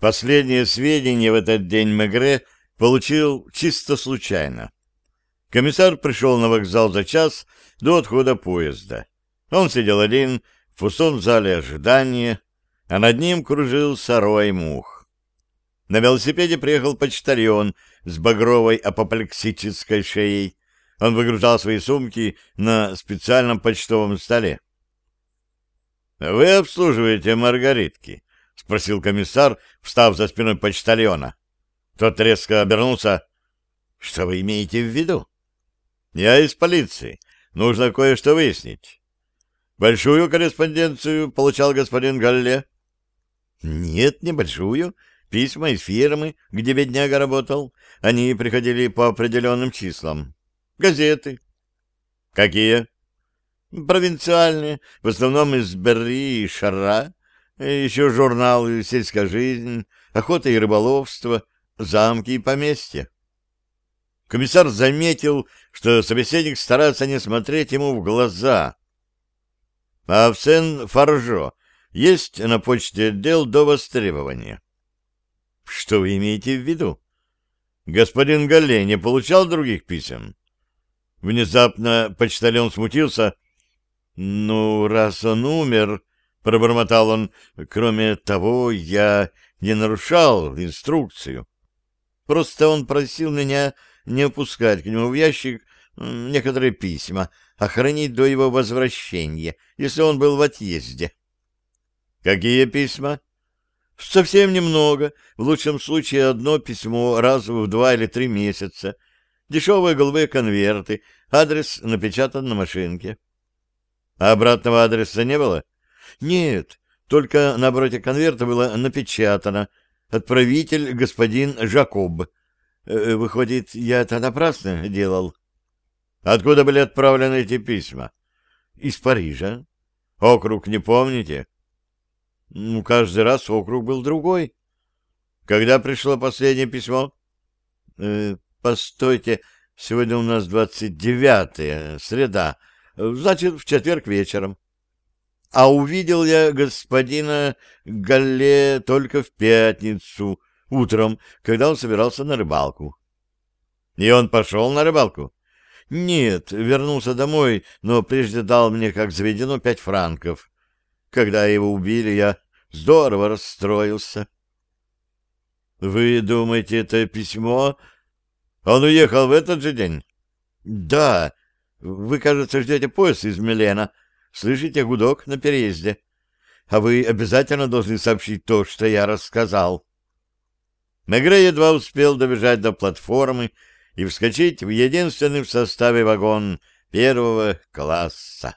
Последние сведения в этот день Мегре получил чисто случайно. Комиссар пришел на вокзал за час до отхода поезда. Он сидел один в пустом зале ожидания, а над ним кружился рой мух. На велосипеде приехал почтальон с багровой апоплексической шеей. Он выгружал свои сумки на специальном почтовом столе. — Вы обслуживаете маргаритки? — спросил комиссар, встав за спиной почтальона. Тот резко обернулся. — Что вы имеете в виду? — Я из полиции. Нужно кое-что выяснить. Большую корреспонденцию получал господин Галле? — Нет, небольшую. Письма из фирмы, где бедняга работал. Они приходили по определенным числам. Газеты. — Какие? — Провинциальные, в основном из Берри и Шара. Еще журналы «Сельская жизнь», «Охота и рыболовство», «Замки и поместья». Комиссар заметил, что собеседник старается не смотреть ему в глаза. А в Сен-Фаржо есть на почте отдел до востребования. Что вы имеете в виду? Господин Галле не получал других писем? Внезапно почтальон смутился. Ну, раз он умер, Пробормотал он. Кроме того, я не нарушал инструкцию. Просто он просил меня не опускать к нему в ящик некоторые письма, а хранить до его возвращения, если он был в отъезде. Какие письма? Совсем немного. В лучшем случае одно письмо раз в два или три месяца. Дешевые голубые конверты, адрес напечатан на машинке. А обратного адреса не было? Нет, только на обороте конверта было напечатано «Отправитель господин Жакоб». Э, выходит, я это напрасно делал. Откуда были отправлены эти письма? Из Парижа. Округ не помните? Ну, каждый раз округ был другой. Когда пришло последнее письмо? Э, постойте, сегодня у нас двадцать девятое, среда. Значит, в четверг вечером а увидел я господина Галле только в пятницу, утром, когда он собирался на рыбалку. И он пошел на рыбалку? Нет, вернулся домой, но прежде дал мне, как заведено, пять франков. Когда его убили, я здорово расстроился. Вы думаете, это письмо? Он уехал в этот же день? Да. Вы, кажется, ждете поезд из Милена, — Слышите гудок на переезде? А вы обязательно должны сообщить то, что я рассказал. Мегре едва успел добежать до платформы и вскочить в единственный в составе вагон первого класса.